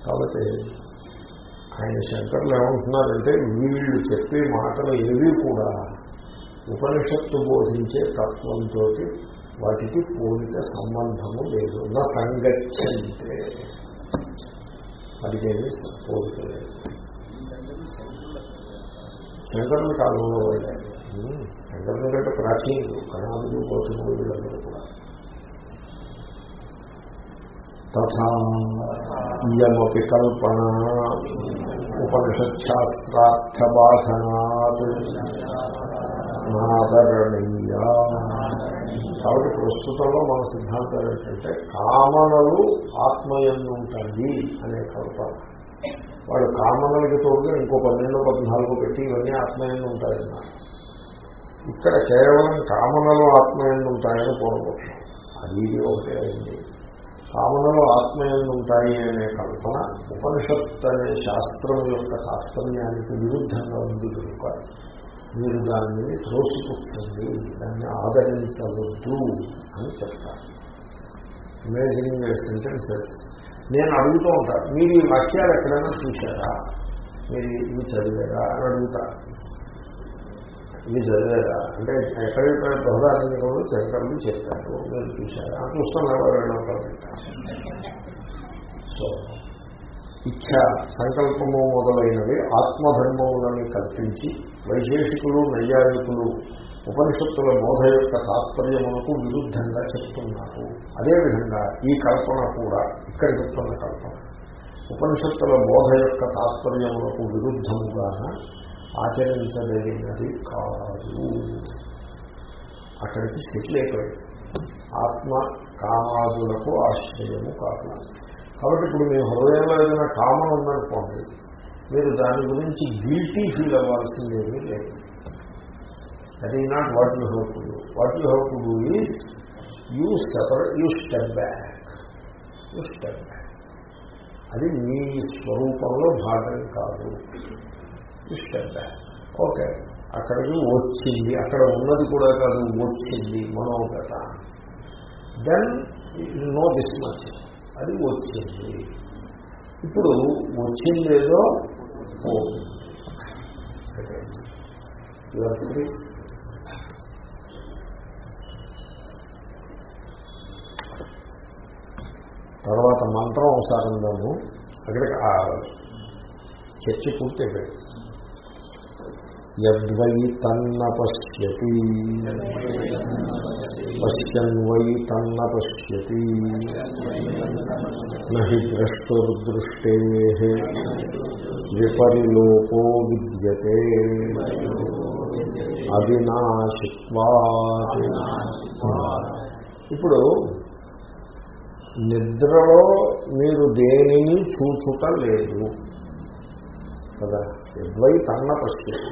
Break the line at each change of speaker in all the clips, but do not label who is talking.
కాబట్టి ఆయన శంకర్లు ఏమంటున్నారంటే వీళ్ళు చెప్పే మాటలు ఏవి కూడా ఉపనిషత్తు బోధించే తత్వంతో వాటికి పోలిక సంబంధము లేదు. నా సంగచ్చంటే వాటికి ఏమీ పోలిక లేదు. శంకరుని కాలంలో వెళ్ళాలి ఉమ్, శంకరుని కంటే ప్రాచీనులు కణాదులు గౌతములు వీళ్ళందరూ కూడా తథా కల్పన ఉపనిషత్శాస్త్రార్థబాధనాత్ నాదరణీయ కాబట్టి ప్రస్తుతంలో మన సిద్ధాంతం ఏంటంటే కామనలు ఆత్మయందు ఉంటాయి అనే కల్పన. వాడు కామనలకి తోడుగా ఇంకో పన్నెండు పద్నాలుగు పెట్టి ఇవన్నీ ఆత్మయందు ఉంటాయన్నారు. ఇక్కడ కేవలం కామనలు ఆత్మయందు ఉంటాయని పూర్వపక్షం అది ఒకటే అయింది. కామనలు ఆత్మయంగా ఉంటాయి అనే కల్పన ఉపనిషత్ అనే శాస్త్రం యొక్క తాత్పర్యానికి విరుద్ధంగా ఉంది కనుక మీరు దాన్ని త్రోసిపుచ్చండి దాన్ని ఆదరించవద్దు అని చెప్తారు. అమేజింగ్ సెంటెన్సెస్ నేను అడుగుతూ ఉంటాను మీరు ఈ వాక్యాలు ఎక్కడైనా చూశారా? మీరు ఇవి చదివారా? అని అడుగుతారు. ఇది చదివారా? అంటే ఎక్కడైతే బృహదారంలో శంకరులు చెప్పారు. మీరు చూశారా? ఆ చూస్తాం ఎవరైనా సో ఇచ్ఛ సంకల్పము మొదలైనవి ఆత్మధర్మములని కల్పించి వైశేషికులు నైయాయికులు ఉపనిషత్తుల బోధ యొక్క తాత్పర్యములకు విరుద్ధంగా చెప్తున్నారు. అదేవిధంగా ఈ కల్పన కూడా ఇక్కడ చెప్తున్న కల్పన. ఉపనిషత్తుల బోధ యొక్క తాత్పర్యములకు విరుద్ధముగా ఆచరించదగినది కాదు. అక్కడికి సెటిల్ అయిపోయింది ఆత్మ కామాదులకు ఆశ్రయము కాదు. కాబట్టి ఇప్పుడు మీ హృదయంలో ఏదైనా కామం ఉందనుకోండి మీరు దాని గురించి గిల్టీ ఫీల్ అవ్వాల్సిందేమీ లేదు. That is not what you have to do what you have to do is you separate you step back you step back అది మీ స్వరూపంలో భాగం కాదు. You okay. అక్కడికి వచ్చింది. అక్కడ ఉన్నది కూడా కాదు వచ్చింది మనోగత దెన్ నో దిస్ మచ్ అది వచ్చింది. ఇప్పుడు వచ్చిందేదో పోతుంది. తర్వాత మంత్రం ఒకసారి ఉందాము. అక్కడికి ఆ చర్చ పూర్తయిపోయింది. యద్వై తన్న పశ్యతి పశ్యన్ వై తన్న పశ్యతి నహి ద్రష్టుర్దృష్టే విపరిలోపో విద్యతే అవినాశిత్వా ఇప్పుడు నిద్రలో మీరు దేనిని చూచుట లేదు కదా? యద్వై తన్న పశ్యతి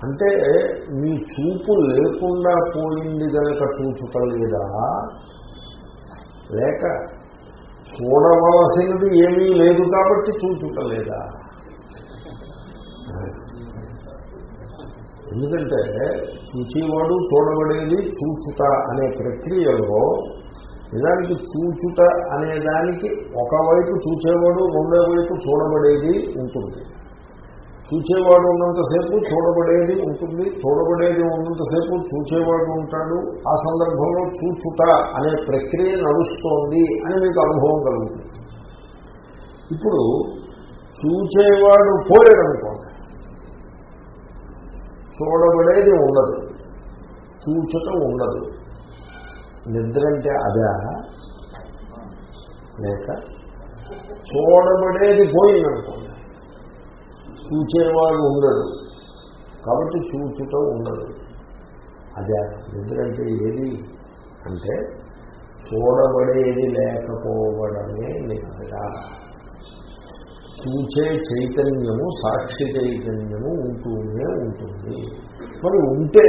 అంటే మీ చూపు లేకుండా పోయింది కనుక చూచుట లేదా? లేక చూడవలసినది ఏమీ లేదు కాబట్టి చూచుటలేదా ఎందుకంటే చూచేవాడు చూడబడేది చూచుట అనే ప్రక్రియలో నిజానికి చూచుట అనే దానికి ఒకవైపు చూచేవాడు రెండో వైపు చూడబడేది ఉంటుంది. చూచేవాడు ఉన్నంతసేపు చూడబడేది ఉంటుంది చూడబడేది ఉన్నంతసేపు చూచేవాడు ఉంటాడు. ఆ సందర్భంలో చూచుట అనే ప్రక్రియ నడుస్తోంది అని మీకు అనుభవం కలుగుతుంది. ఇప్పుడు చూచేవాడు పోయాడనుకోండి చూడబడేది ఉండదు. చూచుట ఉండదు. నిద్ర అంటే అదా? లేక చూడబడేది పోయిందనుకోండి. చూచేవాడు ఉండడు. కాబట్టి చూచుట ఉండదు అదే నిద్ర అంటే ఏది? అంటే చూడబడేది లేకపోవడమే నిద్ర. చూచే చైతన్యము సాక్షి చైతన్యము ఉంటూనే ఉంటుంది. మరి ఉంటే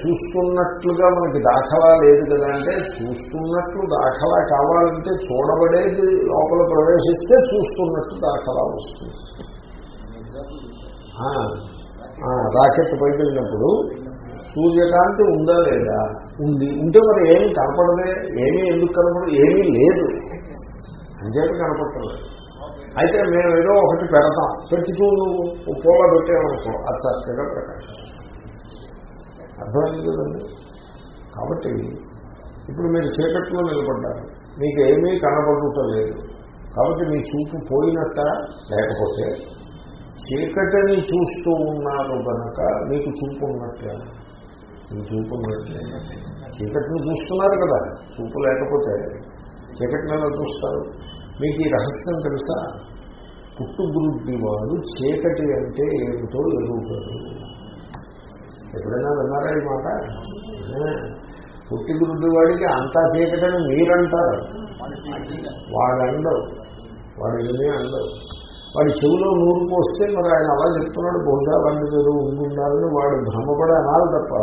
చూస్తున్నట్లుగా మనకి దాఖలా లేదు కదా అంటే చూస్తున్నట్లు దాఖలా కావాలంటే చూడబడేది లోపల ప్రవేశిస్తే చూస్తున్నట్లు దాఖలా వస్తుంది. రాకెట్ పైకి వెళ్ళినప్పుడు సూర్యకాంతి ఉందా లేదా? ఉంది. ఉంటే మరి ఏమి కనపడదే ఏమీ ఎందుకు కనపడదు ఏమీ లేదు. అంచేత కనపడలేదు అయితే మేము ఏదో ఒకటి పెడతాం. పెట్టుతూ నువ్వు పూల పెట్టామనుకో అది చక్కగా ప్రకాశం అర్థమైంది కదండి? కాబట్టి ఇప్పుడు మీరు చీకట్లో నిలబడ్డారు. మీకు ఏమీ కనబడుటలేదు కాబట్టి మీ చూపు పోయినట్ట? లేకపోతే చీకటిని చూస్తూ ఉన్నారు కనుక మీకు చూపు ఉన్నట్లే మీ చూపు ఉన్నట్లే చీకటిని చూస్తున్నారు కదా. చూపు లేకపోతే చీకటిని ఎలా చూస్తారు. మీకు ఈ రహస్యం తెలుసా? పుట్టుగురుడ్డి వాడు చీకటి అంటే ఏమిటో ఎదుగుతాడు ఎప్పుడైనా విన్నారా ఈ మాట? పుట్టిగురుడ్డి వాడికి అంతా చీకటని మీరంటారు. వాడండవు. వాడు ఏమీ అండవు. వాడి చెవిలో నూరు పోస్తే మరి ఆయన అలా చెప్తున్నాడు. బహుశా వాడిని మీరు ఉండాలని వాడు భ్రమపడే అనాలి తప్ప.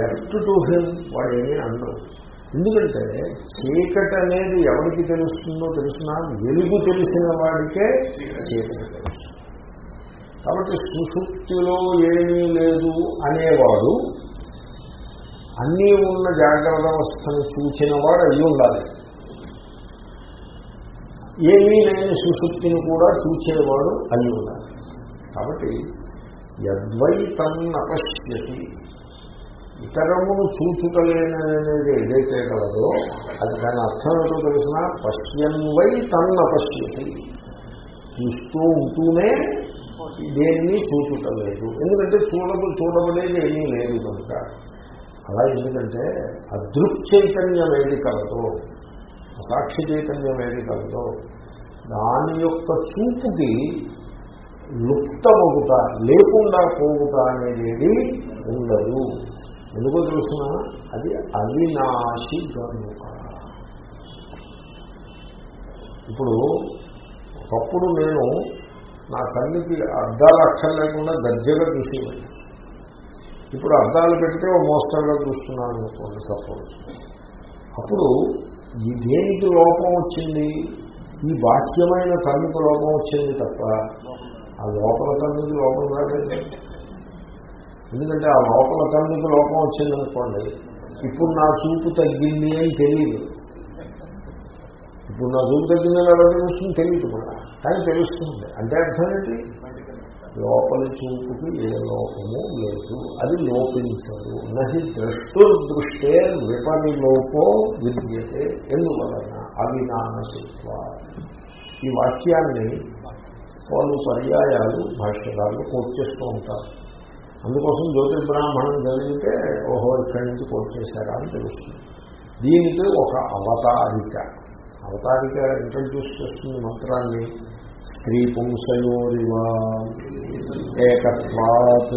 లెఫ్ట్ టు హిమ్ వాడు ఏమీ అండవు. ఎందుకంటే చీకటి అనేది ఎవరికి తెలుస్తుందో తెలిసినా వెలుగు తెలిసిన వాడికే చీకటి తెలుసు. కాబట్టి సుశుక్తిలో ఏమీ లేదు అనేవాడు అన్నీ ఉన్న జాగ్రత్త అవస్థను చూచిన వాడు అయ్యి ఉండాలి. ఏమీ లేని సుశుక్తిని కూడా చూచేవాడు అయి ఉండాలి. కాబట్టి యద్వైతన్నపశ్యతి ఇతరమును చూచుటలేననేది ఏదైతే కలదో అది దాని అర్థం ఏంటో తెలిసిన పశ్యన్వై తన్నపశ్యతి చూస్తూ ఉంటూనే దేన్ని చూచుటలేదు. ఎందుకంటే చూడబు చూడబడేది ఏమీ లేదు కనుక. అలా ఎందుకంటే అదృక్ చైతన్యం ఏది కలదో సాక్షి చైతన్యం ఏది కలదో దాని యొక్క చూపుకి లుప్తమవుట లేకుండా పోవుట అనేది ఉండదు. ఎందుకో తెలుసిన? అది అవినాశి గనుక ఇప్పుడు ఒకప్పుడు నేను నా కన్నుకి అద్దాలు అక్కర్లేకుండా దగ్గరగా చూసేవాడిని ఇప్పుడు అద్దాలు పెడితే మోస్తరుగా చూస్తున్నాను అనుకోండి సపోజ్. అప్పుడు ఈ దేనికి లోపం వచ్చింది? ఈ బాహ్యమైన కన్నుకు లోపం వచ్చింది తప్ప ఆ లోపల కన్నుకి లోపం రాలేదు. ఎందుకంటే ఆ లోపల కన్నుకి లోపం వచ్చిందనుకోండి ఇప్పుడు నా చూపు తగ్గింది అని తెలియదు. ఇప్పుడు నా చూపు తగ్గిందని ఎలా తెలుస్తుంది తెలియదు కూడా. కానీ తెలుస్తుంది. అంటే అర్థం ఏంటి? లోపలి చూపుకి ఏ లోపము లేదు. అది లోపించదు. నహి ద్రష్టుర్దృష్టే విపరిలోపో విద్యతే ఎందువలన అవినాశిత్వ. ఈ వాక్యాన్ని వాళ్ళు పర్యాయాలు భాష్యకారులు కోర్చేస్తూ ఉంటారు. అందుకోసం జ్యోతిర్బ్రాహ్మణం చదివితే ఓహో ఇక్కడి నుంచి కోట్ అని తెలుస్తుంది. దీనికి ఒక అవతారిక. అవతారిక ఇంట్రడ్యూస్ చేస్తుంది మంత్రాన్ని. స్త్రీ పుంసయోరివ ఏకత్వాత్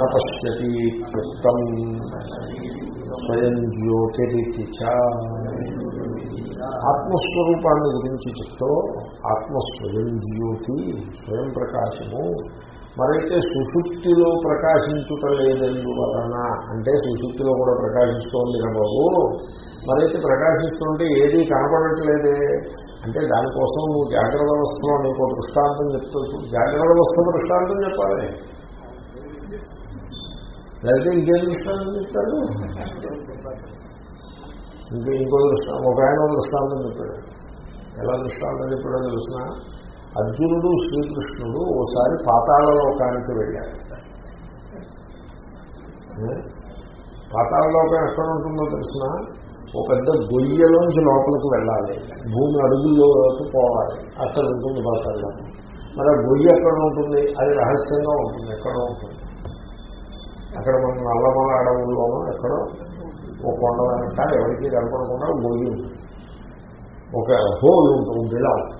నపశ్యతి కృతం స్వయం జ్యోతిరితి ఆత్మస్వరూపాన్ని గురించి చెప్తూ ఆత్మస్వయం జ్యోతి స్వయం ప్రకాశము మరైతే సుశుక్తిలో ప్రకాశించుటలేదందువలన అంటే సుశుక్తిలో కూడా ప్రకాశిస్తోంది బాబు మరైతే ప్రకాశిస్తుంటే ఏదీ కనపడట్లేదే. అంటే దానికోసం నువ్వు జాగ్రత్త అవస్థలో నీకు దృష్టాంతం చెప్తూ జాగ్రత్త అవస్థ దృష్టాంతం చెప్పాలి. లేకపోతే ఇంకేం దృష్టాంతం చెప్తారు ఇంకా ఇంకో దృష్టాంతం ఒక ఆయన దృష్టాంతం చెప్పాడు. ఎలా దృష్టాంతం చెప్పాడో తెలిసిన? అర్జునుడు శ్రీకృష్ణుడు ఓసారి పాతాళలోకానికి వెళ్ళారు. పాతాళలోకం ఎక్కడ ఉంటుందో తెలిసిన? ఒక పెద్ద గొయ్యలోంచి లోపలికి వెళ్ళాలి. భూమి అడుగుల్లోకి పోవాలి. అక్కడ ఉంటుంది పాతాళలోకం మరి ఆ గొయ్యి ఎక్కడ ఉంటుంది? అది రహస్యంగా ఉంటుంది. ఎక్కడో ఉంటుంది? అక్కడ మన నల్లమల అడవుల్లోనూ ఎక్కడో ఒక కొండ వెనక ఎవరికి కనపడకుండా గొయ్యి ఉంటుంది. ఒక హోల్ ఉంటుంది బిలం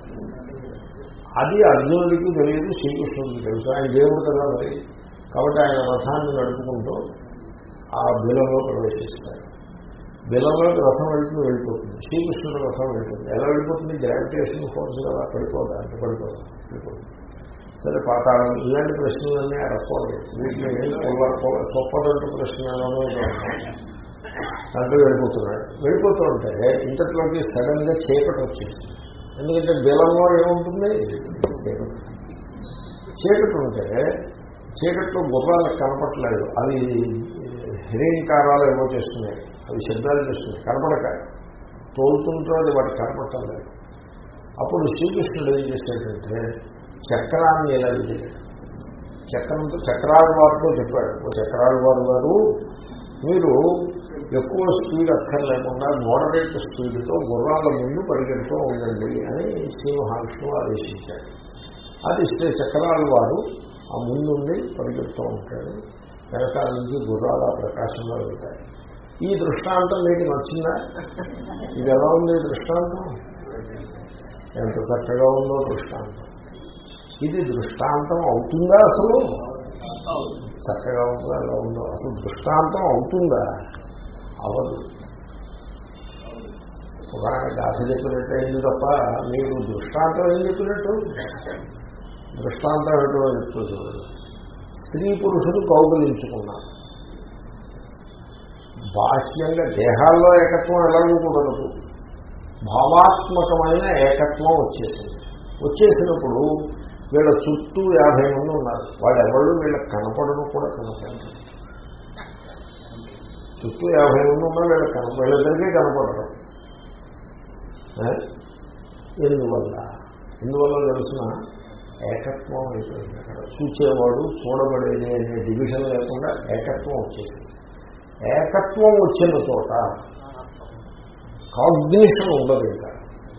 అది అర్జునుడికి తెలియదు శ్రీకృష్ణుడికి తెలుసు. ఆయన దేవుడు కదా మరి. కాబట్టి ఆయన రథాన్ని నడుపుకుంటూ ఆ బిలంలో ప్రవేశిస్తారు. బిలంలోకి రథం వెళ్తుంది వెళ్ళిపోతుంది. శ్రీకృష్ణుడు రథం వెళ్తుంది. ఎలా వెళ్ళిపోతుంది? గ్రావిటేషన్ ఫోర్స్ కదా పడిపోదా? అంటే పడిపోదు? వెళ్ళిపోతుంది. సరే పాతాళం ఇలాంటి ప్రశ్నలన్నీ అడగకూడదు వీటిని గొప్పదంటు ప్రశ్నలను దాంట్లో వెళ్ళిపోతున్నాడు. వెళ్ళిపోతూ ఉంటే ఇంతట్లోకి సడన్గా చీకటి వచ్చింది. ఎందుకంటే బిలంలో ఏముంటుంది? చీకటి ఉంటే చీకట్లో గుర్రాలకు కనపట్లేదు అవి హిరీంకారాలు ఏమో చేస్తున్నాయి. అవి శబ్దాలు చేస్తున్నాయి. కనపడక. తోలుతుంటుంది వాటి కనపట్టలేదు అప్పుడు శ్రీకృష్ణుడు ఏం చేశాడంటే చక్రాన్ని ఎలా విదిలాడు చక్రంతో చక్రాల వారితో చెప్పాడు. ఓ చక్రాల వారు గారు మీరు ఎక్కువ స్పీడ్ అక్కర్లేకుండా మోడరేట్ స్పీడ్తో గుర్రాల ముందు పరిగెడుతూ ఉండండి అని శ్రీ మహావిష్ణువు ఆదేశించాడు. అది శ్రీ చక్రాల వారు ఆ ముందుండి పరిగెడుతూ ఉంటాడు వెనకాల నుంచి గుర్రాల ప్రకాశంలో వెళ్తాయి. ఈ దృష్టాంతం మీకు నచ్చిందా? ఇది ఎలా ఉంది దృష్టాంతం? ఎంత చక్కగా ఉందో దృష్టాంతం. ఇది దృష్టాంతం అవుతుందా అసలు? చక్కగా ఉందో ఎలా ఉందో. అసలు దృష్టాంతం అవుతుందా? అవదు ఒక గాథ చెప్పినట్టు అయింది తప్ప మీరు దృష్టాంతం ఏం చెప్పినట్టు దృష్టాంతం ఏంటో చెప్తూ చూడండి స్త్రీ పురుషులు కౌగులించుకున్నారు బాహ్యంగా దేహాల్లో ఏకత్వం ఎలాగూ కుదరదు భావాత్మకమైన ఏకత్వం వచ్చేసింది వచ్చేసినప్పుడు వీళ్ళ చుట్టూ యాభై మంది ఉన్నారు. వాళ్ళు ఎవరు వీళ్ళకి కనపడను కూడా కనపడరు. చుట్టూ యాభై మంది ఉన్నా వీళ్ళకి కనపడ వీళ్ళిద్దరికీ కనపడరు ఎందువల్ల? ఎందువల్ల తెలిసిన? ఏకత్వం అయిపోయింది అక్కడ. చూచేవాడు చూడబడేది అనే డివిజన్ లేకుండా ఏకత్వం వచ్చేసింది. ఏకత్వం వచ్చిన చోట కాగ్నిషన్ ఉండదు ఇంకా.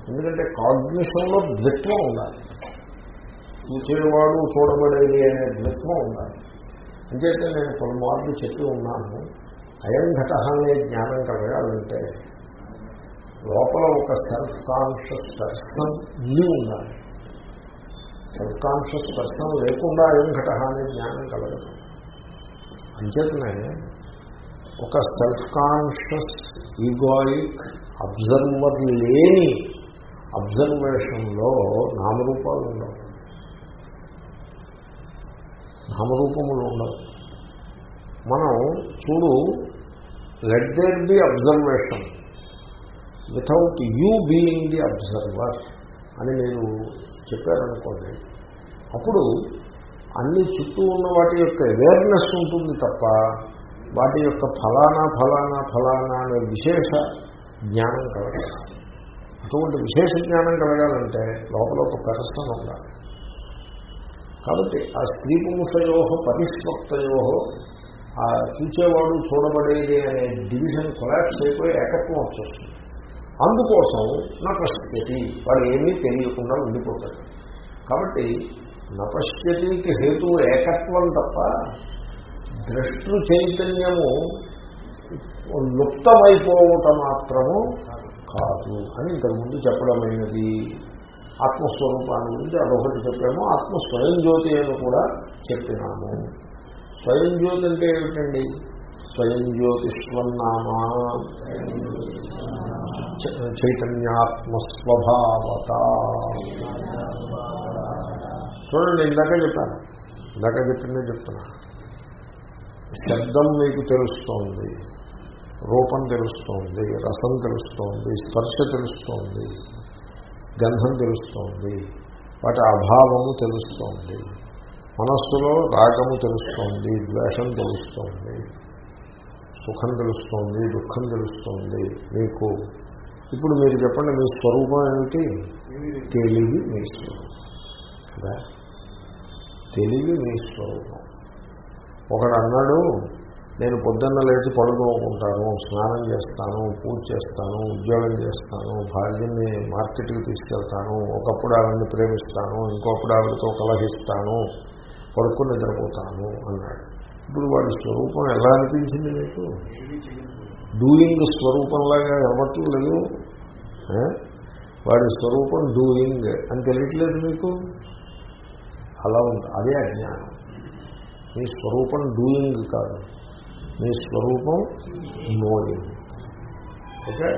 ఎందుకంటే కాగ్నిషన్లో ద్విత్వం ఉండాలి. చూసేవాడు చూడబడేది అనే ద్విత్వం ఉండాలి. అంచేతే నేను పలుమార్లు చెప్పి ఉన్నాను. అయం ఘట అనే జ్ఞానం కలగాలంటే లోపల ఒక సెల్ఫ్ కాన్షియస్ పర్సన్ ఇల్లు ఉండాలి. సెల్ఫ్ కాన్షియస్ పర్సన్ లేకుండా అయం ఘట అనే జ్ఞానం కలగదు అంచేతనే ఒక సెల్ఫ్ కాన్షియస్ ఈగోయిక్ అబ్జర్వర్ లేని అబ్జర్వేషన్లో నామరూపాలు ఉండవు. నామరూపములు ఉండవు. మనం చూడు let there be observation without you being the observer అని నేను చెప్పారనుకోండి అప్పుడు అన్ని చుట్టూ ఉన్న వాటి యొక్క అవేర్నెస్ ఉంటుంది తప్ప వాటి యొక్క ఫలానా ఫలానా ఫలానా అనే విశేష జ్ఞానం కలగాలి అటువంటి విశేష జ్ఞానం కలగాలంటే లోపల ఒక కరస్థం ఉండాలి. కాబట్టి ఆ స్త్రీ పుంసయో పరిస్వక్తయో ఆ చూచేవాడు చూడబడేది అనే డివిజన్ కొలాప్స్ అయిపోయి ఏకత్వం వచ్చేస్తుంది. అందుకోసం నపశ్యతి వాడు ఏమీ తెలియకుండా ఉండిపోతాడు. కాబట్టి నపశ్యతికి హేతు ఏకత్వం తప్ప ద్రష్టు చైతన్యము లుప్తమైపోవటం మాత్రము కాదు అని ఇంతకుముందు చెప్పడమైనది. ఆత్మస్వరూపాన్ని గురించి అదొకటి చెప్పాము. ఆత్మ స్వయం జ్యోతి అని కూడా చెప్పినాము. స్వయం జ్యోతి అంటే ఏమిటండి? స్వయం జ్యోతిష్వన్నామా చైతన్యాత్మస్వభావత. చూడండి ఇందాక చెప్పాను. ఇందాక చెప్పిందే చెప్తున్నా. శబ్దం మీకు తెలుస్తోంది రూపం తెలుస్తోంది రసం తెలుస్తోంది స్పర్శ తెలుస్తోంది గంధం తెలుస్తోంది వాటి అభావము తెలుస్తోంది. మనస్సులో రాగము తెలుస్తోంది ద్వేషం తెలుస్తోంది సుఖం తెలుస్తోంది దుఃఖం తెలుస్తోంది మీకు. ఇప్పుడు మీరు చెప్పండి మీ స్వరూపం ఏమిటి? తెలివి మీ స్వరూపం. కదా తెలివి మీ స్వరూపం. ఒకడు అన్నాడు నేను పొద్దున్న లేచి పడుకోకుంటాను స్నానం చేస్తాను పూజ చేస్తాను ఉద్యోగం చేస్తాను భార్యని మార్కెట్కి తీసుకెళ్తాను ఒకప్పుడు ఆవిడని ప్రేమిస్తాను ఇంకొకప్పుడు ఆవిడతో కలహిస్తాను పడుకుని నిద్రపోతాను అన్నాడు. ఇప్పుడు వాడి స్వరూపం ఎలా అనిపించింది మీకు? డూయింగ్ స్వరూపంలాగా అవ్వట్లేదు వాడి స్వరూపం డూయింగ్ అని తెలియట్లేదు మీకు? అలా ఉంది. అదే అజ్ఞానం. మీ స్వరూపం డూయింగ్ కాదు. మీ స్వరూపం నోయింగ్. ఓకే?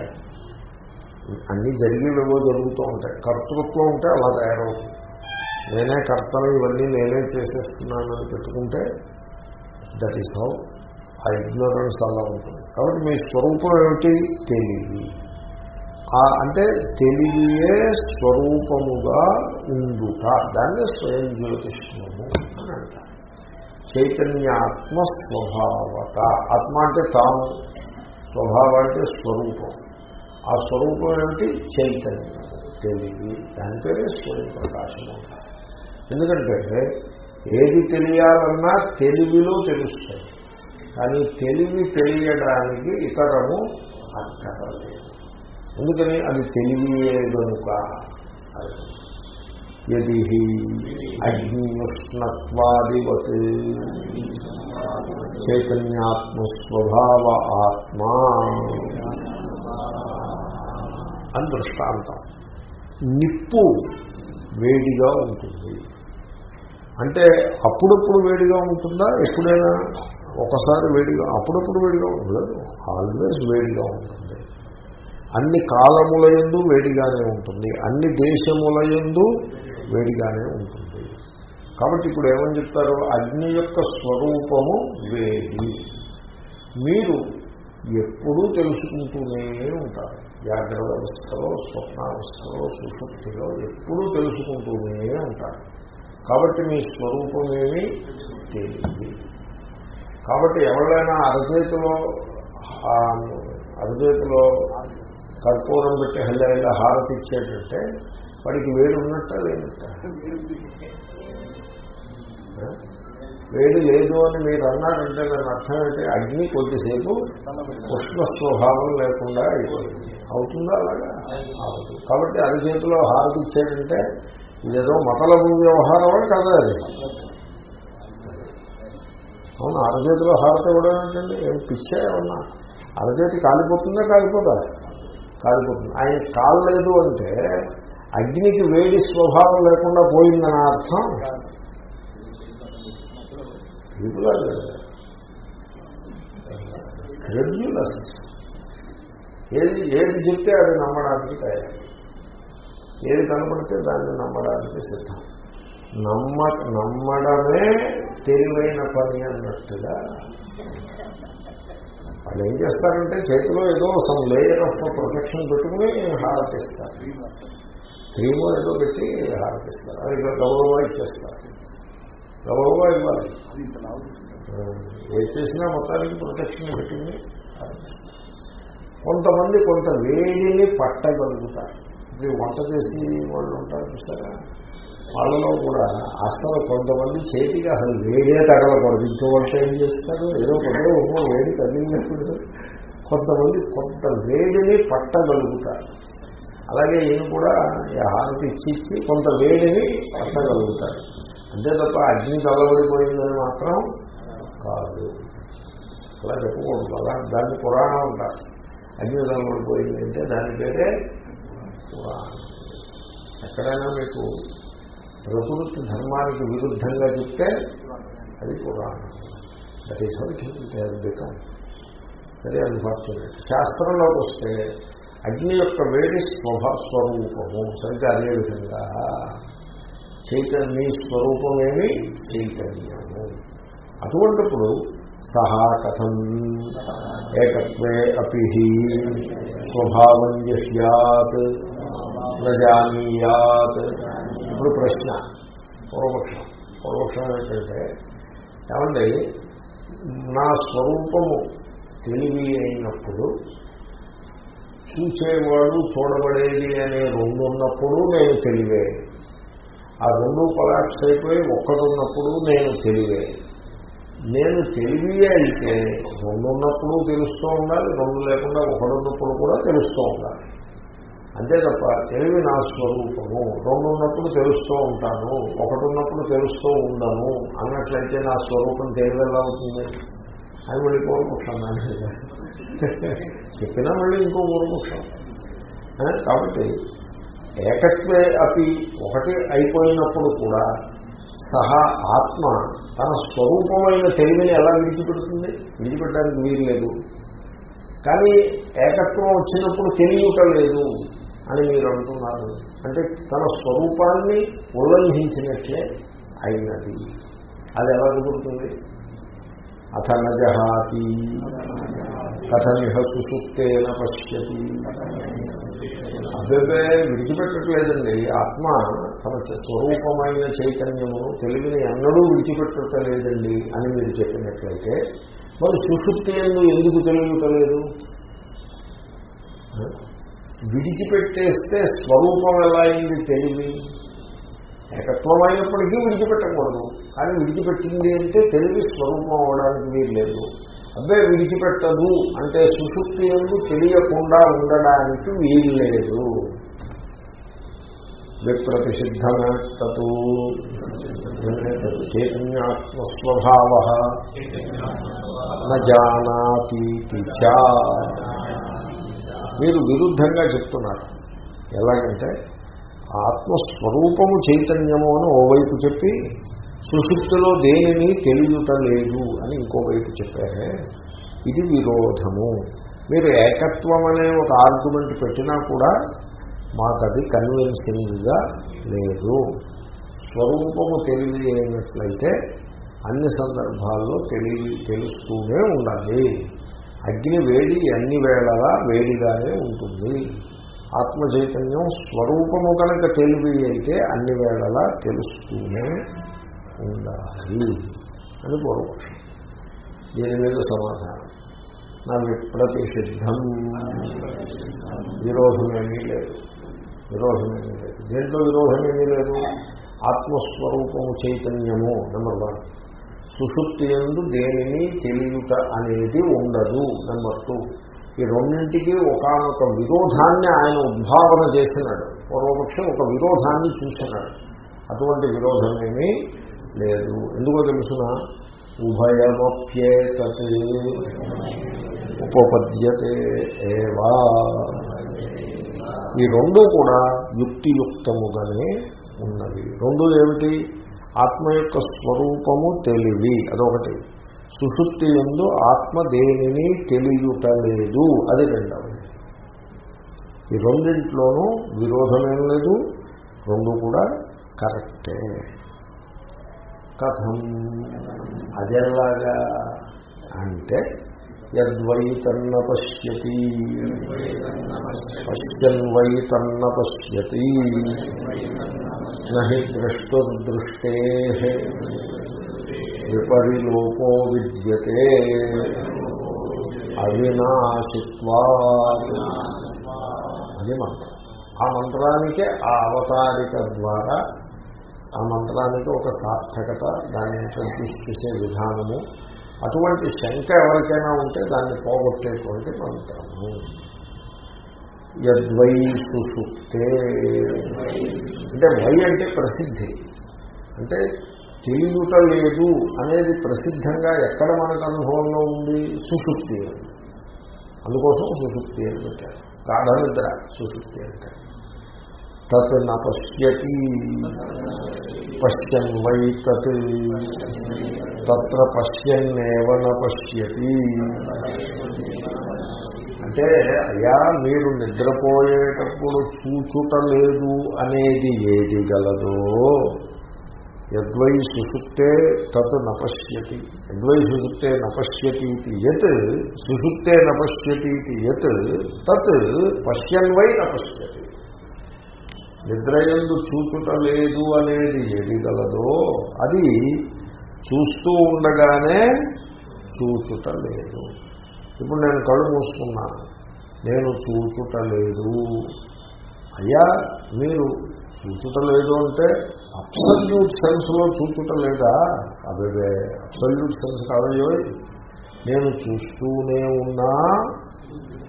అన్నీ జరిగేవేవో జరుగుతూ ఉంటాయి. కర్తృత్వం ఉంటే అలా తయారవుతుంది. నేనే కర్తను ఇవన్నీ నేనే చేసేస్తున్నానని పెట్టుకుంటే that is how uh ignorance అలా ఉంటుంది. కాబట్టి మీ స్వరూపం ఏమిటి? తెలివి. అంటే తెలివియే స్వరూపముగా ఉండుట. దాన్ని స్వయం జ్యోతిష్యము అని అంటారు. చైతన్యాత్మ స్వభావత. ఆత్మ అంటే తాను. స్వభావం అంటే స్వరూపం. ఆ స్వరూపం ఏమిటి? చైతన్యం తెలివి. దాని పేరే స్వయం ప్రకాశం ఎందుకంటే ఏది తెలియాలన్నా తెలివిలో తెలుస్తాయి. కానీ తెలివి తెలియడానికి ఇతరము అక్కర్లేదు. ఎందుకని? అది తెలివియే కనుక ఎది అగ్నిష్ణత్వాదివత్ చైతన్యాత్మస్వభావ ఆత్మా. అని దృష్టాంతం. నిప్పు వేడిగా ఉంటుంది. అంటే అప్పుడప్పుడు వేడిగా ఉంటుందా? ఎప్పుడైనా ఒకసారి వేడిగా అప్పుడప్పుడు వేడిగా ఉండదు ఆల్వేస్ వేడిగా ఉంటుంది. అన్ని కాలముల ఎందు వేడిగానే ఉంటుంది. అన్ని దేశముల ఎందు వేడిగానే ఉంటుంది. కాబట్టి ఇప్పుడు ఏమని చెప్తారు? అగ్ని యొక్క స్వరూపము వేడి. మీరు ఎప్పుడూ తెలుసుకుంటూనే ఉంటారు. జాగ్రత్త అవస్థలో స్వప్నావస్థలో సుశక్తిలో ఎప్పుడూ తెలుసుకుంటూనే ఉంటారు. కాబట్టి మీ స్వరూపమేమి తెలియదు కాబట్టి ఎవరైనా అరచేతిలో అరచేతిలో కర్పూరం పెట్టి హెల్లెల్లా హారతి ఇచ్చేటంటే వాడికి వేడి ఉన్నట్ట లేనట్ట వేడి లేదు అని మీరు అన్నారంటే దాని అర్థం ఏంటి? అగ్ని కొద్దిసేపు ఉష్ణ స్వభావం లేకుండా అయిపోయింది. అవుతుందా అలాగా? అవుతుంది. కాబట్టి అరచేతిలో హారతి ఇచ్చేటంటే ఇదేదో మతలబు వ్యవహారం కదా అది? అవును అరచేతిలో హారత ఇవ్వడం ఏంటండి? ఏం పిచ్చే ఏమన్నా? అరచేతి కాలిపోతుందా కాలిపోతా కాలిపోతుంది. ఆయన కాలలేదు అంటే అగ్నికి వేడి స్వభావం లేకుండా పోయిందని అర్థం? క్రెడ్యులస్. ఏది ఏది చెప్తే అది నమ్మడానికి తయారు ఏది కనపడితే దాన్ని నమ్మడానికి సిద్ధం నమ్మ నమ్మడమే తెలివైన పని అన్నట్టుగా. వాళ్ళు ఏం చేస్తారంటే చేతిలో ఏదో సమ్ లేయర్ ఆఫ్ ప్రొటెక్షన్ పెట్టుకుని హారతిస్తారు క్రీమో ఏదో పెట్టి హారతిస్తారు అది గౌరవ ఇచ్చేస్తారు. గౌరవ ఇవ్వాలి. ఏది చేసినా మొత్తానికి ప్రొటెక్షన్ పెట్టుకుని. కొంతమంది కొంత వేడిని పట్టగలుగుతారు. ఇప్పుడు వంట చేసి వాళ్ళు ఉంటారు చూస్తారా వాళ్ళలో కూడా అసలు కొంతమంది చేతికి అసలు వేడే తగలకూడదు. ఇంకో వంట ఏం చేస్తారు? ఏదో కొంత ఒక్కో వేడి తగిలినప్పుడు కొంతమంది కొంత వేడిని పట్టగలుగుతారు. అలాగే ఈయన కూడా హారతి ఇచ్చి ఇచ్చి కొంత వేడిని పట్టగలుగుతారు. అంతే తప్ప అగ్ని తగలబడిపోయిందని మాత్రం కాదు. అలా చెప్పకూడదు. అలా దాన్ని పురాణం అంటారు. అగ్ని తగలబడిపోయింది అంటే దాని పేరే పురాణం ఎక్కడైనా మీకు ప్రకృతి ధర్మానికి విరుద్ధంగా చెప్తే అది పురాణం. దట్ ఈస్ బికమ్ సరే అన్ఫార్చునేట్ శాస్త్రంలోకి వస్తే అగ్ని యొక్క వేడి స్వభా స్వరూపము. సరిగ్గా అదేవిధంగా చైతన్య స్వరూపమేమి చైతన్యము. అటువంటిప్పుడు సహా కథం. ఏకత్వే అపి స్వభావం జహ్యాత్ ప్రజానీయాత్. ఇప్పుడు ప్రశ్న. పూర్వపక్షం. పూర్వపక్షం ఏంటంటే ఏమండి నా స్వరూపము తెలివి అయినప్పుడు చూసేవాడు చూడబడేది అనే రెండు ఉన్నప్పుడు నేను తెలివే. ఆ రెండు కొలాప్స్ అయిపోయి ఒక్కడున్నప్పుడు నేను తెలివే. నేను తెలివి అయితే రెండు ఉన్నప్పుడు తెలుస్తూ ఉండాలి రెండు లేకుండా ఒకడున్నప్పుడు కూడా తెలుస్తూ ఉండాలి. అంతే తప్ప తెలివి నా స్వరూపము. రెండు ఉన్నప్పుడు తెలుస్తూ ఉంటాను ఒకటి ఉన్నప్పుడు తెలుస్తూ ఉండను అన్నట్లయితే నా స్వరూపం తెలివి అవుతుంది. అని మళ్ళీ పూర్వపక్షం చెప్పినా మళ్ళీ ఇంకో పూర్వపక్షం. కాబట్టి ఏకత్వే అపి ఒకటి అయిపోయినప్పుడు కూడా సహా ఆత్మ తన స్వరూపమైన తెలివిని ఎలా విడిచిపెడుతుంది? విడిచిపెట్టడానికి వీలు లేదు. కానీ ఏకత్వం వచ్చినప్పుడు తెలియటం లేదు. అని మీరు అంటున్నారు. అంటే తన స్వరూపాన్ని ఉల్లంఘించినట్లే అయినది. అది ఎలా కుదురుతుంది అథ నజహాతి కథమిహ సుసుప్తేన పశ్యతి. అదే విడిచిపెట్టట్లేదండి. ఆత్మ తన స్వరూపమైన చైతన్యమును తెలివిని ఎన్నడూ విడిచిపెట్టలేదండి అని మీరు చెప్పినట్లయితే మరి సుషుప్తి ఎందుకు తెలియటలేదు విడిచిపెట్టేస్తే స్వరూపం ఎలా అయింది తెలివి ఏకత్వం అయినప్పటికీ విడిచిపెట్టకూడదు. కానీ విడిచిపెట్టింది అంటే తెలివి స్వరూపం అవడానికి వీలు లేదు అబ్బే విడిచిపెట్టదు అంటే సుశుక్తి ఎందు తెలియకుండా ఉండడానికి వీలు లేదు విప్రతిషిద్ధమేత్తు చైతన్యాత్మస్వభావ నానాతీతి మీరు విరుద్ధంగా చెప్తున్నారు. ఎలాగంటే ఆత్మస్వరూపము చైతన్యము అని ఓవైపు చెప్పి సుశుక్తిలో దేనిని తెలియటలేదు అని ఇంకోవైపు చెప్పారే ఇది విరోధము. మీరు ఏకత్వం అనే ఒక ఆర్గ్యుమెంట్ పెట్టినా కూడా మాకు అది కన్విన్సింగ్గా లేదు. స్వరూపము తెలియజేయనట్లయితే అన్ని సందర్భాల్లో తెలియ తెలుస్తూనే ఉండాలి. అగ్ని వేడి అన్ని వేళలా వేడిగానే ఉంటుంది. ఆత్మ చైతన్యం స్వరూపము కనుక తెలివి అయితే అన్ని వేళలా తెలుస్తూనే ఉండాలి అని పూర్వపక్షం దీని మీద సమాధానం. నా ప్రతిషిద్ధం. విరోధమేమీ లేదు. విరోధమేమీ లేదు. దేంట్లో విరోధమేమీ లేదు? ఆత్మస్వరూపము చైతన్యము నెంబర్ వన్. సుషుప్తి ఎందు దేనిని తెలియట అనేది ఉండదు నెంబర్ టూ ఈ రెండింటికి ఒకనొక విరోధాన్ని ఆయన ఉద్భావన చేసినాడు. పూర్వపక్షం ఒక విరోధాన్ని చూసినాడు. అటువంటి విరోధమేమీ లేదు. ఎందుకో తెలుసిన? ఉభయమప్యేత ఉపపద్యతే ఏవా. ఈ రెండు కూడా యుక్తియుక్తముగానే ఉన్నవి. రెండు ఏమిటి? ఆత్మ యొక్క స్వరూపము తెలివి. అదొకటి. సుషుప్తి ఎందు ఆత్మ దేనిని తెలియటలేదు. అది రెండవది. ఈ రెండింట్లోనూ విరోధమేం లేదు. రెండు కూడా కరెక్టే. కథం. అదెలాగా అంటే యద్వై తన్న పశ్యతి పశ్యన్ తన్న పశ్యతి నహి ద్రష్టుర్దృష్టే విపరిలోపో విద్యతే. అవినాశిత్వా. అది మంత్రం. ఆ మంత్రానికే ఆ అవతారిక ద్వారా ఆ మంత్రానికి ఒక సార్థకత దాన్ని ఇంట్రడ్యూస్ చేసే విధానము అటువంటి శంక ఎవరికైనా ఉంటే దాన్ని పోగొట్టేటువంటి మంత్రము. యద్వై సుషుప్తే. అంటే వై అంటే ప్రసిద్ధి. అంటే తెలియట లేదు అనేది ప్రసిద్ధంగా ఎక్కడ మనకు అనుభవంలో ఉంది? సుశుక్తి అందుకోసం సుశుక్తి అని పెట్టారు. గాఢనిద్ర సుశుక్తి సుషుప్తి అంటే తత్ న పశ్యతి పశ్యన్ వై తత్. తత్ర పశ్యన్నేవ పశ్యతి. అంటే అయ్యా మీరు నిద్రపోయేటప్పుడు చూచుట లేదు అనేది ఏది గలదో యద్వై సుషుప్తే తత్ నపశ్యతి యద్వై సుషుప్తే నపశ్యతి యత్ సుషుప్తే నపశ్యతి యత్ తత్ పశ్యన్వై నపశ్యతి నిద్రయందు చూచుట లేదు అనేది ఏది గలదో అది చూస్తూ ఉండగానే చూచుట లేదు ఇప్పుడు నేను కళ్ళు మూసుకున్నాను నేను చూచుట లేదు అయ్యా మీరు చూచుట లేదు అంటే అబ్సల్యూట్ సెన్స్లో చూచుట లేదా అదే అబ్సల్యూట్ సెన్స్ కాదయ్యో. నేను చూస్తూనే ఉన్నా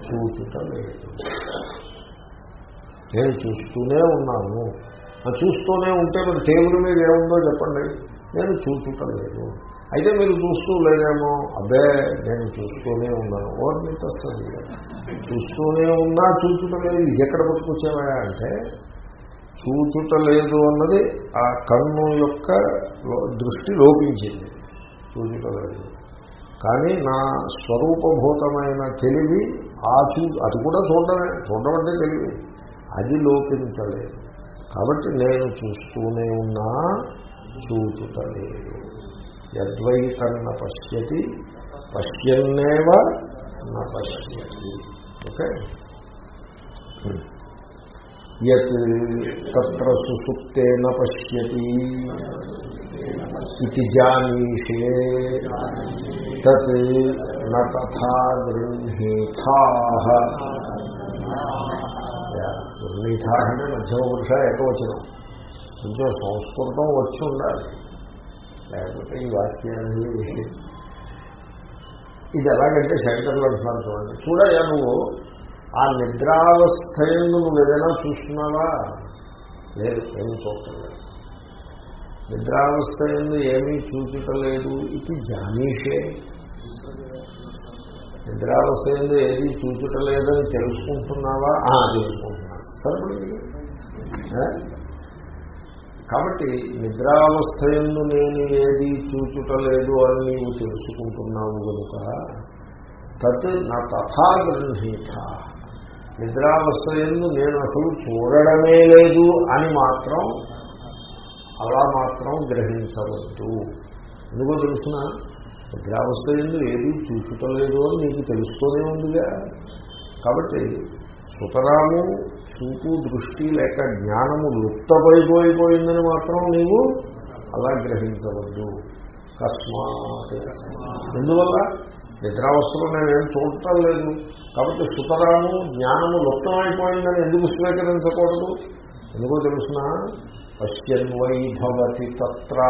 చూచుట లేదు నేను చూస్తూనే ఉన్నాను. చూస్తూనే ఉంటే మరి టేబుల్ మీద ఏముందో చెప్పండి. నేను చూచుటలేదు అయితే మీరు చూస్తూ లేదేమో అబ్బే నేను చూస్తూనే ఉన్నాను. ఓర్ని వస్తుంది చూస్తూనే ఉన్నా చూచుట లేదు ఇది ఎక్కడ పట్టుకొచ్చేవా అంటే చూచుటలేదు అన్నది ఆ కన్ను యొక్క దృష్టి లోపించింది. చూచుటలేదు. కానీ నా స్వరూపభూతమైన తెలివి ఆ చూ అది కూడా చూడడమే. చూడడం అంటే తెలివి. అది లోపించలేదు. కాబట్టి నేను చూస్తూనే ఉన్నా చూచుట లేదు యద్వై పశ్యతి పశ్యన్నేవ న పశ్యతి. ఓకే? యత్ తత్ర సుసుప్తేన పశ్యతి ఇది జానీషే. తత్ నథా గృహీథా. సన్నిధ అంటే మధ్యమ పురుష ఏకవచనం. కొంచెం సంస్కృతం వచ్చి ఉండాలి. లేకపోతే ఈ వాక్యాన్ని ఇది ఎలాగంటే శంకర్లు అంటున్నారు చూడండి. చూడయా నువ్వు ఆ నిద్రావస్థయందు నువ్వు ఏదైనా చూస్తున్నావా? లేదు ఏమి చూడలేదు నిద్రావస్థ ఎందు ఏమీ చూచుటలేదు ఇది జానీషే. నిద్రావస్థ ఎందు ఏది చూచుటలేదని తెలుసుకుంటున్నావా? తెలుసుకుంటున్నా తెలుసుకుంటున్నాను. సరిపడింది? కాబట్టి నిద్రావస్థ ఎందు నేను ఏది చూచుటలేదు అని నీవు తెలుసుకుంటున్నావు కనుక తత్ నా తథా గృహీత నిద్రావస్థ ఎందు నేను అసలు చూడడమే లేదు అని మాత్రం అలా మాత్రం గ్రహించవద్దు. ఎందుకో తెలుసిన? నిద్రావస్థ ఎందు ఏది చూచుటలేదు అని నీకు తెలుస్తూనే ఉందిగా. కాబట్టి సుతరాము చూపు దృష్టి లేక జ్ఞానము లుప్తమైపోయిపోయిందని మాత్రం నీవు అలా గ్రహించవద్దు. కస్మాత్. ఎందువల్ల? నిద్రావస్థలో నేనేం చూడటం లేదు. కాబట్టి సుతరాము జ్ఞానము లుప్తమైపోయిందని ఎందుకు స్వీకరించకూడదు? ఎందుకో తెలుసిన? పశ్చన్వైభవతి తత్ర.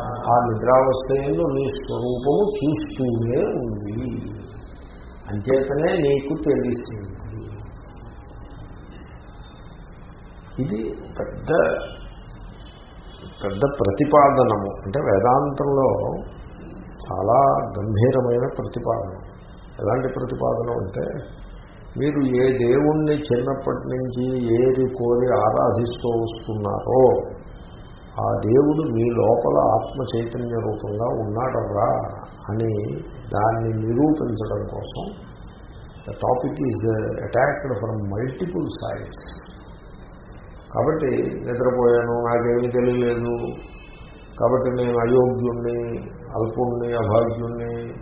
ఆ నిద్రావస్థ నిద్రావస్థయంలో నీ స్వరూపము చూస్తూనే ఉంది. అంచేతనే నీకు తెలిసింది ఇది పెద్ద పెద్ద ప్రతిపాదనము. అంటే వేదాంతంలో చాలా గంభీరమైన ప్రతిపాదన. ఎలాంటి ప్రతిపాదన అంటే మీరు ఏ దేవుణ్ణి చిన్నప్పటి నుంచి ఏది కోరి ఆరాధిస్తూ వస్తున్నారో ఆ దేవుడు మీ లోపల ఆత్మ చైతన్య రూపంగా ఉన్నాడరా అని దాన్ని నిరూపించడం కోసం the topic is attacked from multiple sides కాబట్టి నిద్రపోయాను నాకేమీ తెలియలేదు. కాబట్టి నేను అయోగ్యుణ్ణి అల్పుణ్ణి అభాగ్యుణ్ణి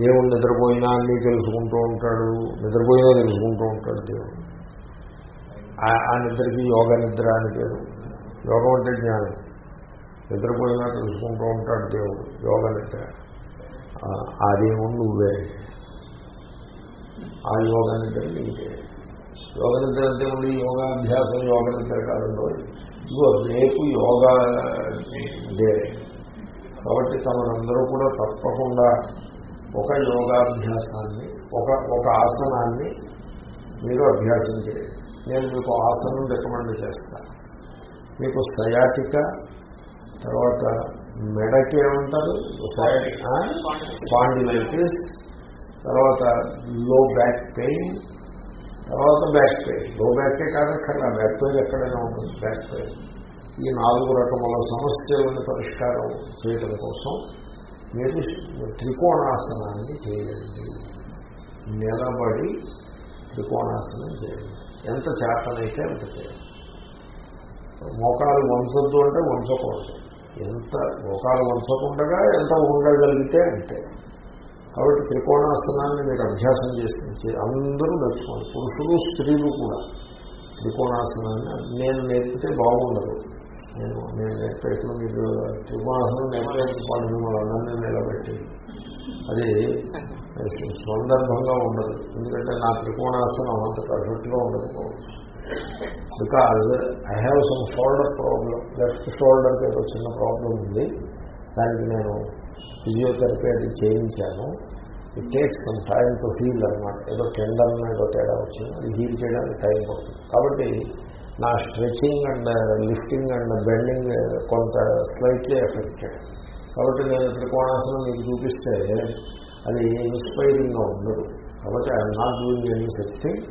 దేవుడు నిద్రపోయినా అన్నీ తెలుసుకుంటూ ఉంటాడు నిద్రపోయినా తెలుసుకుంటూ ఉంటాడు దేవుడు. ఆ- ఆ నిద్రకి యోగ నిద్ర అని పేరు. యోగం అంటే జ్ఞానం. నిద్రపోయినా తెలుసుకుంటూ ఉంటాడు దేవుడు. యోగ నిద్ర ఆ- దేవుడు నువ్వే. ఆ యోగ నిద్ర నీకే. యోగ నిద్ర అంటే ఉంది యోగాభ్యాసం యోగ నిద్ర కాదండో. ఇదిగో రేపు యోగా డే. కాబట్టి తమనందరూ కూడా తప్పకుండా ఒక యోగాభ్యాసాన్ని ఒక ఒక ఆసనాన్ని మీరు అభ్యాసం చేయండి. నేను మీకు ఆసనం రికమెండ్ చేస్తాను మీకు సయాటిక తర్వాత మెడకి ఏమంటారు పాండిలైటిస్ తర్వాత లో బ్యాక్ పెయిన్ తర్వాత back pain. Low back pain కాదక్కర్లా back pain ఎక్కడైనా ఉంటుంది బ్యాక్ పెయిన్. ఈ నాలుగు రకముల సమస్యలను పరిష్కారం చేయడం కోసం మీరు త్రికోణాసనాన్ని చేయండి. నిలబడి త్రికోణాసనం చేయండి. ఎంత చేతనైతే అంత చేయండి. మోకాలు వంచొద్దు అంటే వంచకూడదు. ఎంత మోకాలు వంచకుండగా ఎంత ఉండగలిగితే అంతే. కాబట్టి త్రికోణాసనాన్ని మీరు అభ్యాసం చేసి అందరూ నేర్చుకోండి. పురుషులు స్త్రీలు కూడా త్రికోణాసనాన్ని నేను నేర్పితే బాగుండదు. నేను నేను నేర్పేట్లు మీరు త్రికోణాసనం నేర్పేసుకోండి మిమ్మల్ని అందరినీ నిలబెట్టి అది సందర్భంగా ఉండదు. ఎందుకంటే నా త్రికోణాసనం అంత పర్ఫెక్ట్గా ఉండకపోవచ్చు. Because I have some shoulder problem left షోల్డర్కి ఒక చిన్న ప్రాబ్లం ఉంది. దానికి నేను ఫిజియోథెరపీ అది చేయించాను. It takes some time to heal అనమాట ఏదో టెండర్ ఏదో తేడా వచ్చింది. అది హీల్ చేయడానికి టైం పడుతుంది. కాబట్టి నా stretching and lifting and bending కొంత స్లైట్లీ ఎఫెక్టెడ్ కాబట్టి నేను త్రికోణాసనం మీకు చూపిస్తే అది ఇన్స్పైరింగ్గా ఉండదు. కాబట్టి I'm not doing any such thing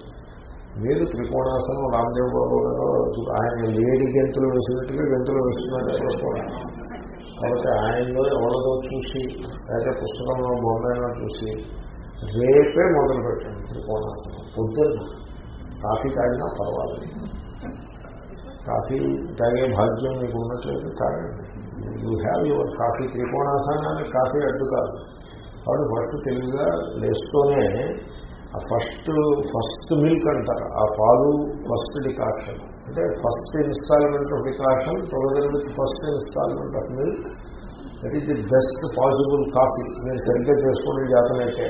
మీరు త్రికోణాసనం రామ్దేవ్ బాబు గారు ఆయన లేడీ గెంతులు వేసినట్టుగా గెంతులు వేస్తున్నారు ఎక్కడ కూడా. కాబట్టి ఆయనలో ఎవరిదో చూసి లేకపోతే పుస్తకంలో బొమ్మైనా చూసి రేపే మొదలు పెట్టండి త్రికోణాసనం. పొద్దున్న కాఫీ తాగినా పర్వాలేదు. కాఫీ తాగే భాగ్యం మీకు ఉన్నట్లయితే తాగండి. యూ హ్యావ్ యువర్ కాఫీ త్రికోణాసనానికి కాఫీ అడ్డు కాదు. కాబట్టి ఫస్ట్ తెలివిగా లేస్తూనే ఆ ఫస్ట్ ఫస్ట్ మిల్క్ అంటారు. ఆ పాలు ఫస్ట్ డికాక్షన్ అంటే first instalment of decoction provider with first instalment of milk that is the best possible coffee మీరు సరిగ్గా చేసుకోవడం జాతనైతే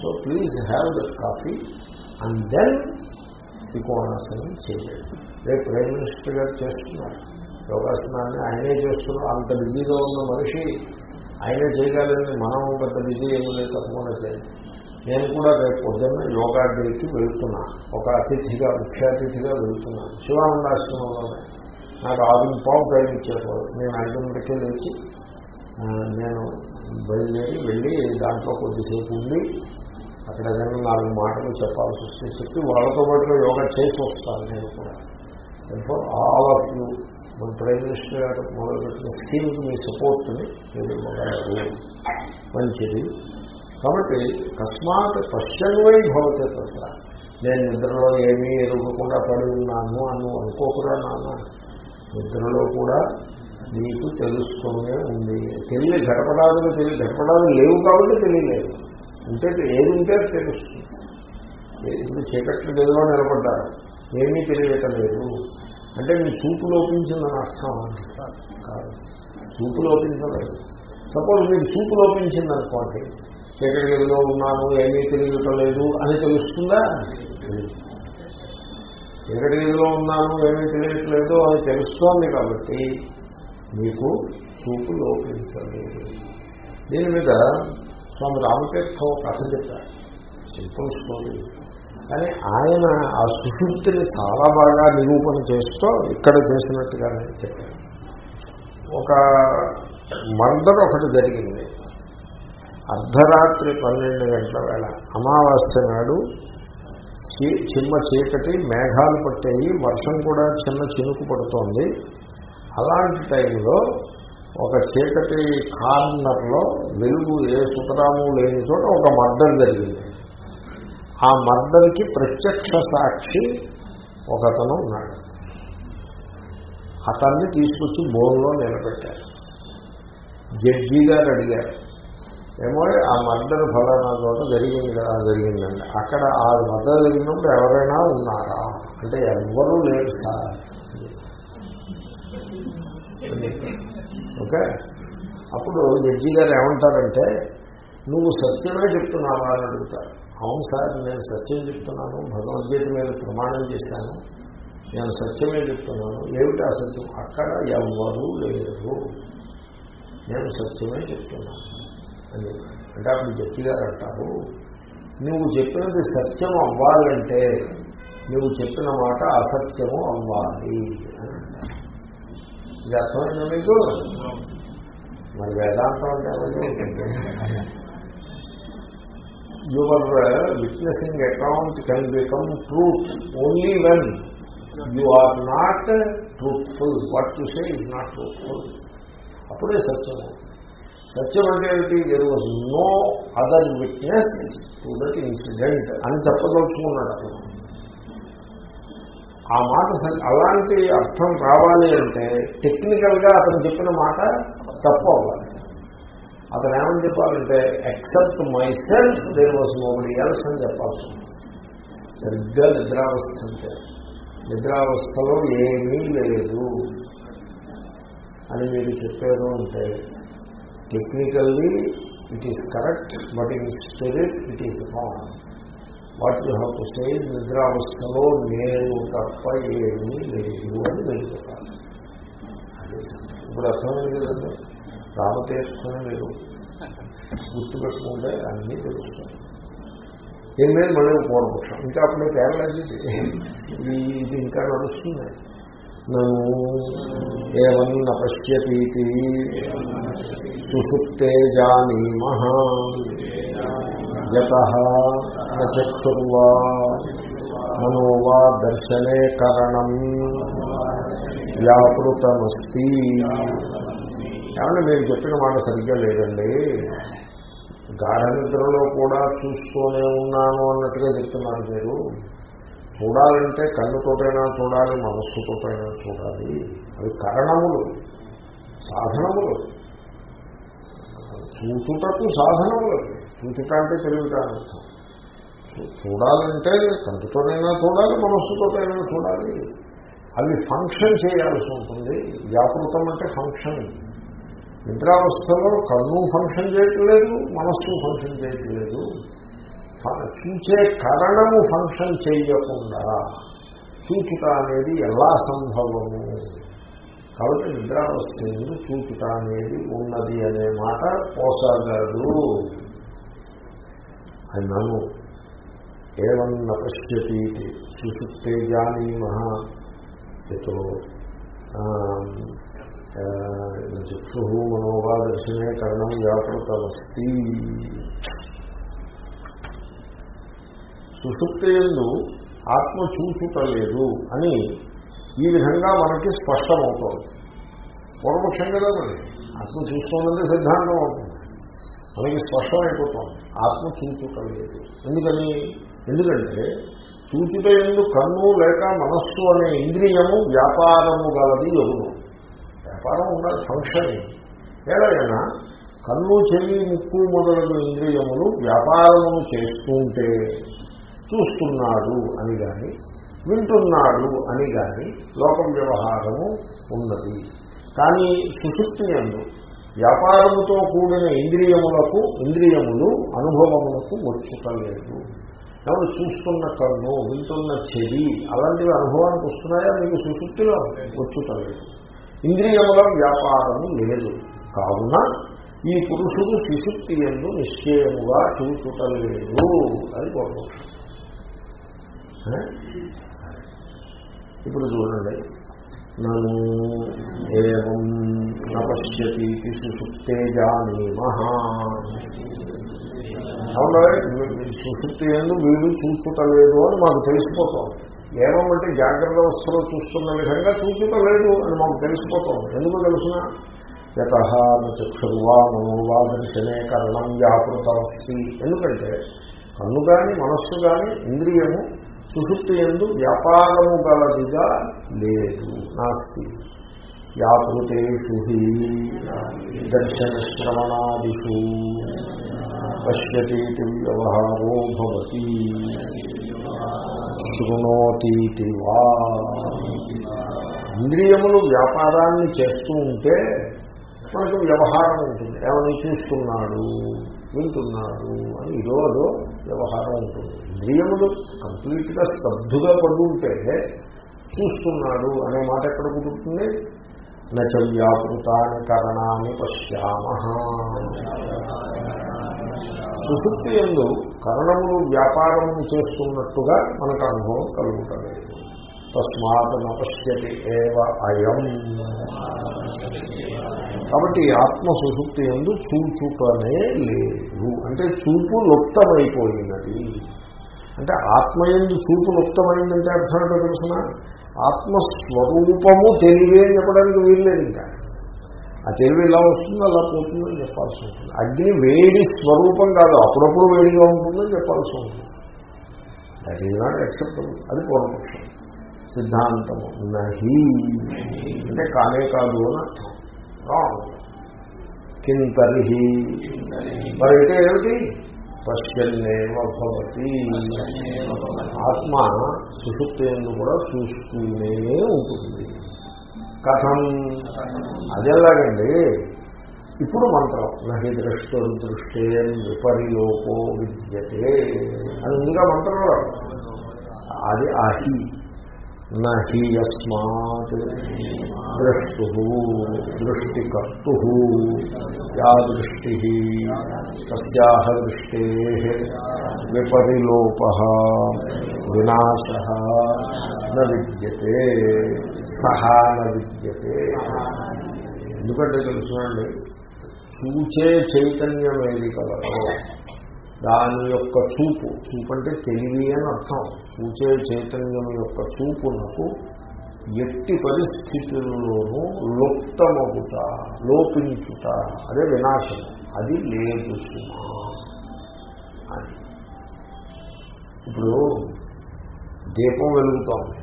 so please have that coffee and then త్రికోణాసనం చేయండి. రేపు ప్రైమ్ మినిస్టర్ గారు చేస్తున్నారు. యోగాసనాన్ని ఆయనే చేస్తున్నారు. అంత బిజీగా ఉన్న మనిషి ఆయనే చేయగలని మనం పెద్ద బిజీ ఏమి లేదు తప్పకుండా చేయండి. నేను కూడా రేపు పొద్దున్న యోగా డేకి వెళ్తున్నా. ఒక అతిథిగా ముఖ్య అతిథిగా వెళ్తున్నాను శివానందాశ్రమంలోనే. నాకు ఆరు పావు టైం ఇచ్చేవారు నేను ఐదున్నరకే లేచి నేను బయలుదేరి వెళ్ళి దాంట్లో కొద్దిసేపు ఉండి అక్కడ ఏదైనా నాలుగు మాటలు చెప్పాల్సి వస్తే చెప్పి వాళ్ళతో పాటుగా యోగా చేసి వస్తాను నేను కూడా. ఎంతో ఆల్ ఆఫ్ యూ మన ప్రైమ్ మినిస్టర్ గారు మొదలుపెట్టిన స్కీమ్కి మీ సపోర్ట్ని మీరు మంచిది. కాబట్టి తస్మాత్ పశ్చన్వై భవతే తత్ర. నేను నిద్రలో ఏమీ ఎరుగకుండా పడి ఉన్నాను అని అనుకోకురా నాన్న. నిద్రలో కూడా నీకు తెలుస్తూనే ఉంది. తెలియ గడపడాలు తెలియ గడపడాలు లేవు కాబట్టి తెలియలేదు. ఉంటే ఏది ఉంటే అది తెలుస్తుంది. ఏ- ఇప్పుడు చీకట్లు గదిలో నిలబడ్డారు. ఏమీ తెలియటం లేదు అంటే మీ చూపు లోపించిందని అర్థం కాదు. చూపు లోపించలేదు. సపోజ్ మీకు చూపు లోపించిందనుకోండి చీకటి గదిలో ఉన్నాను ఏమీ తెలియటం లేదు అని తెలుస్తుందా? తెలియదు. చీకటి గదిలో ఉన్నాను ఏమీ తెలియట్లేదు అని తెలుస్తోంది కాబట్టి మీకు చూపు లోపించలేదు. దీని మీద స్వామి రామతీర్థ ఒక కథ చెప్పారు. Simple story. కానీ ఆయన ఆ సుశుద్ధిని చాలా బాగా నిరూపణ చేస్తూ ఇక్కడ చేసినట్టుగానే చెప్పారు. ఒక మర్డర్ ఒకటి జరిగింది. అర్ధరాత్రి పన్నెండు గంటల వేళ అమావాస్య నాడు చిమ్మ చీకటి మేఘాలు పట్టేయి వర్షం కూడా చిన్న చినుకు పడుతోంది. అలాంటి టైంలో ఒక చీకటి కార్నర్లో వెలుగు ఏ సుతరాము లేని చోట ఒక మర్డర్ జరిగింది. ఆ మర్డర్కి ప్రత్యక్ష సాక్షి ఒకతను ఉన్నాడు. అతన్ని తీసుకొచ్చి బోన్లో నిలబెట్టారు. జడ్జి గారు అడిగారు ఏమో ఆ మర్డర్ ఫలానా చోట జరిగింది కదా జరిగిందండి. అక్కడ ఆ మర్డర్ జరిగినప్పుడు ఎవరైనా ఉన్నారా? అంటే ఎవ్వరూ లేరు సార్. ఓకే? అప్పుడు జడ్జి గారు ఏమంటారంటే నువ్వు సత్యమే చెప్తున్నావా? అని అడుగుతారు. అవును సార్ నేను సత్యం చెప్తున్నాను. భగవద్గీత మీద ప్రమాణం చేశాను. నేను సత్యమే చెప్తున్నాను. ఏమిటి ఆ సత్యం? అక్కడ ఎవ్వరూ లేరు. నేను సత్యమే చెప్తున్నాను. అని. అంటే అప్పుడు జడ్జి గారు అంటారు నువ్వు చెప్పినది సత్యం అవ్వాలంటే నువ్వు చెప్పిన మాట అసత్యము అవ్వాలి అని అంటారు. ఇది అర్థమైందా మీకు? మరి వేదాంతం అంటే ఏమైంది your witnessing account can become truth only when you are not truthful what you say is not truthful అప్పుడే సత్యం సత్యం అంటే ఏమిటి? There was no other witness to that incident అని చెప్పదలుచుకున్నాడు అతను. ఆ మాట అలాంటి అర్థం రావాలి అంటే టెక్నికల్గా అతను చెప్పిన మాట తప్పు అవ్వాలి. అతను ఏమని చెప్పాలంటే except myself there was nobody else అని చెప్పాల్సి సరిగ్గా నిద్రావస్థ అంటే నిద్రావస్థలో ఏమీ లేదు అని మీరు చెప్పారు అంటే technically it is correct but in spirit it is wrong what you have to say నిద్రావస్థలో నేను తప్ప ఏమీ లేదు అని మీరు చెప్పాలి అది ఇప్పుడు అర్థమైంది కదండి? రామతీర్థమే మీరు గుర్తుపెట్టుకుంటే అన్నీ తెలుస్తాయి. దీని మీద మళ్ళీ పూర్వపక్షం. ఇంకా అప్పుడే కేరళ ఇది ఇది ఇంకా నడుస్తుంది నను ఏం పశ్యతీతి సుషుప్తే జానీమః యత నచక్షుర్వా మనో వా దర్శనే కరణం వ్యాపృతమస్తి ఏమన్నా మీరు చెప్పిన మాట సరిగ్గా లేదండి గాఢ నిద్రలో కూడా చూస్తూనే ఉన్నాను అన్నట్టుగా చెప్తున్నారు మీరు చూడాలంటే కన్నుతోటైనా చూడాలి మనస్సుతోటైనా చూడాలి. అవి కరణములు సాధనములు. చూచుటకు సాధనములు. చూచుట అంటే తెలివిట అర్థం. చూడాలంటే కంటితోనైనా చూడాలి మనస్సుతోటైనా చూడాలి. అవి ఫంక్షన్ చేయాల్సి ఉంటుంది. వ్యాపృతం అంటే ఫంక్షన్. నిద్రావస్థలో కన్ను ఫంక్షన్ చేయట్లేదు మనస్సు ఫంక్షన్ చేయట్లేదు. చూచే చూసే కరణము ఫంక్షన్ చేయకుండా చూచుట అనేది ఎలా సంభవము? కాబట్టి నిద్రావస్థ ఎందు చూచుట అనేది ఉన్నది అనే మాట పోసాగదు అన్నాను ఏమన్న పశ్యతి సుశుక్తే జానీమహ. ఎతో చక్షు మనోవా దర్శనే కరణం వ్యాపృతమస్తి. సుశుక్తియందు ఆత్మ చూచుటలేదు అని ఈ విధంగా మనకి స్పష్టమవుతోంది. పూర్వపక్షం కదా మరి ఆత్మ చూసుకోవాలంటే సిద్ధాంతం అవుతుంది. మనకి స్పష్టమైపోతుంది. ఆత్మ చూచుటలేదు. ఎందుకని? ఎందుకంటే చూచుట ఎందు కన్ను లేక మనస్సు అనే ఇంద్రియము వ్యాపారము గలది ఎదురు వ్యాపారం ఉండాలి ఫంక్షన్. ఏదైనా కన్ను చెవి ముక్కు మొదలగు ఇంద్రియములు వ్యాపారమును చేస్తుంటే చూస్తున్నాడు అని కానీ వింటున్నాడు అని కానీ లోకం వ్యవహారము ఉన్నది. కానీ సుశుక్తి ఎందు వ్యాపారముతో కూడిన ఇంద్రియములకు ఇంద్రియములు అనుభవములకు వచ్చుటలేదు కాబట్టి చూస్తున్న కన్ను వింటున్న చెవి అలాంటివి అనుభవానికి వస్తున్నాయా? మీకు సుశుక్తిలో వచ్చుటలేదు ఇంద్రియముల వ్యాపారము లేదు. కావున ఈ పురుషుడు సుశుక్తి ఎందు నిశ్చయముగా చూచుటలేదు అది గొడవ ఇప్పుడు చూడండి. నను ఏం నపశ్యతి సుశుక్తే జానీమహ అవునా సుశుక్తి ఎందు వీడు చూచుటలేదు అని మాకు తెలిసిపోతాం. ఏమంటే జాగ్రత్త అవస్థలో చూస్తున్న విధంగా చూచుటలేదు అని మాకు తెలిసిపోతాం. ఎందుకు తెలుసిన? యత చక్షుర్వా మనోవా దర్శనే కరణం వ్యాపృతమస్తి. ఎందుకంటే కన్ను కానీ మనస్సు కానీ ఇంద్రియము సుషుప్తి ఎందు వ్యాపారము గలదిగా లేదు. నాస్తి. వ్యాపృతేషు దర్శన శ్రవణాదిషు పశ్యతీతి వ్యవహారో భవతి. శృణోతీతి వా. ఇంద్రియములు వ్యాపారాన్ని చేస్తూ ఉంటే మనకు వ్యవహారం ఉంటుంది. ఏమని చూస్తున్నాడు? వింటున్నారు అని ఇదో అదో వ్యవహారం ఉంటుంది. ఇంద్రియములు కంప్లీట్గా స్తబ్దుగా పడి చూస్తున్నాడు అనే మాట ఎక్కడ కుదురుతుంది? నచ వ్యాపృతాన్ని కరణాన్ని పశ్యామ సుశుక్తి ఎందు కరణములు వ్యాపారం చేస్తున్నట్టుగా మనకు అనుభవం కలుగుతుంది. తస్మాత్ నపశ్యతి ఏవ అయం. కాబట్టి ఆత్మ సుశుక్తి ఎందు చూచుటనే లేదు. అంటే చూపు లుప్తమైపోయినది. అంటే ఆత్మ ఎందు చూపు లుప్తమైందంటే అర్థం ఏంటో తెలుసిన? ఆత్మస్వరూపము తెలివే అని చెప్పడానికి వీల్లేదు ఇంకా. ఆ తెలివి ఎలా వస్తుందో అలా పోతుందని చెప్పాల్సి ఉంటుంది. అగ్ని వేడి స్వరూపం కాదు. అప్పుడప్పుడు వేడిగా ఉంటుందని చెప్పాల్సి ఉంటుంది. దట్ ఈజ్ నాట్ యాక్సెప్టబుల్ అది పూర్వపక్షం. సిద్ధాంతము. నహి. అంటే కానే కాదు అని అర్థం. రాంగ్ కింతర్హి. అయితే ఏమిటి? పశ్యన్నేవ భవతి. ఆత్మ సుషుప్తేందు కూడా చూస్తూనే ఉంటుంది. కథం. అదెలాగండి ఇప్పుడు మంత్రం. నహి దృష్టి దృష్టే విపర్యోపో విద్యతే. అది ఇంకా మంత్రంలో అది అహి. నహి యస్మాత్ ద్రష్టు దృష్టికర్తు యా దృష్టి తస్యా దృష్టే విపరిలోప వినాశ విద్యతే సహా విద్యతే. ఎందుకంటే తెలుసునండి చూచే చైతన్యం ఏది కలదో దాని యొక్క చూపు చూపు అంటే తెలివి అని అర్థం. చూచే చైతన్యం యొక్క చూపునకు ఎట్టి పరిస్థితుల్లోనూ లుప్తమగుట లోపించుట అదే వినాశం. అది లేదు అని. ఇప్పుడు దీపం వెలుగుతోంది.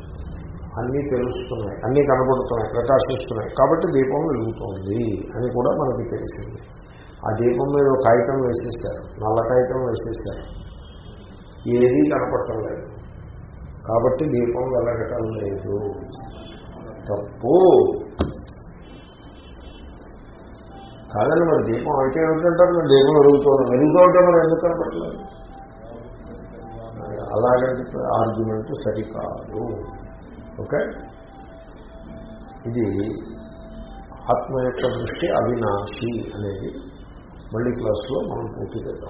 అన్నీ తెలుస్తున్నాయి అన్నీ కనబడుతున్నాయి ప్రకాశిస్తున్నాయి. కాబట్టి దీపం వెలుగుతోంది అని కూడా మనకి తెలిసింది. ఆ దీపం మీద ఒక కాగితం వేసేసారు నల్ల కాగితం వేసేసారు ఏదీ కనపడటం లేదు. కాబట్టి దీపం వెలగటం లేదు. తప్పు. కాదండి మరి దీపం అయితే ఏమిటంటారు మరి దీపం వెలుగుతుంది వెలుగుతుంటే మరి ఎందుకు కనపడలేదు? అలాగంటే ఆర్గ్యుమెంట్ సరికాదు. ఓకే? ఇది ఆత్మ యొక్క దృష్టి అవినాశి అనేది మళ్ళీ క్లాస్లో మనం పూర్తి చేద్దాం.